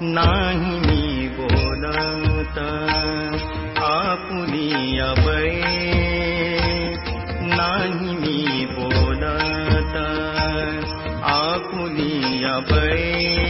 नाही मी बळे नाही मी बोलत आपुलिया बळे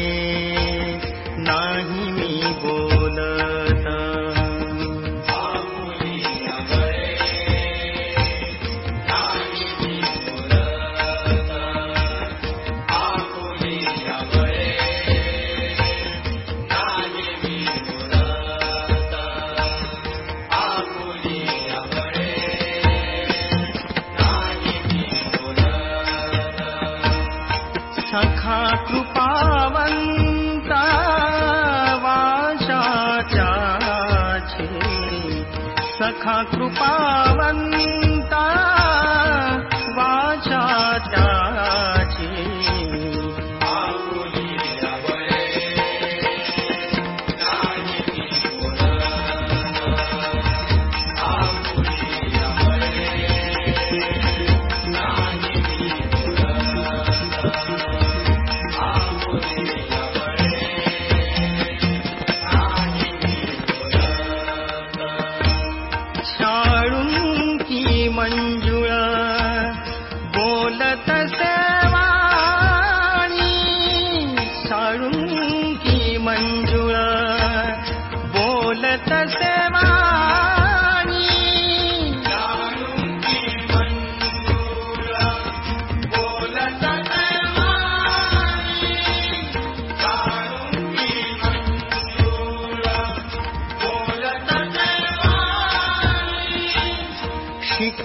सखा कृपावन्ता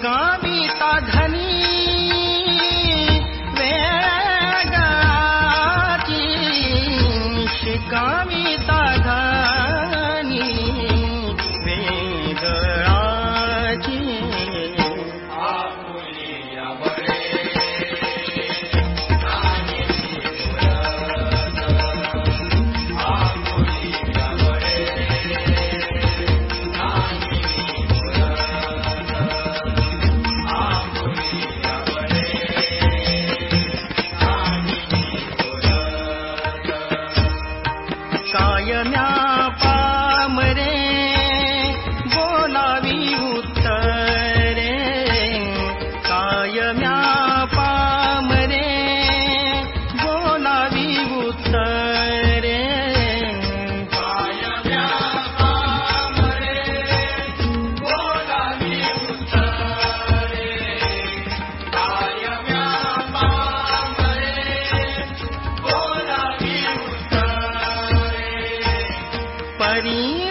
गामी साधनी Daddy.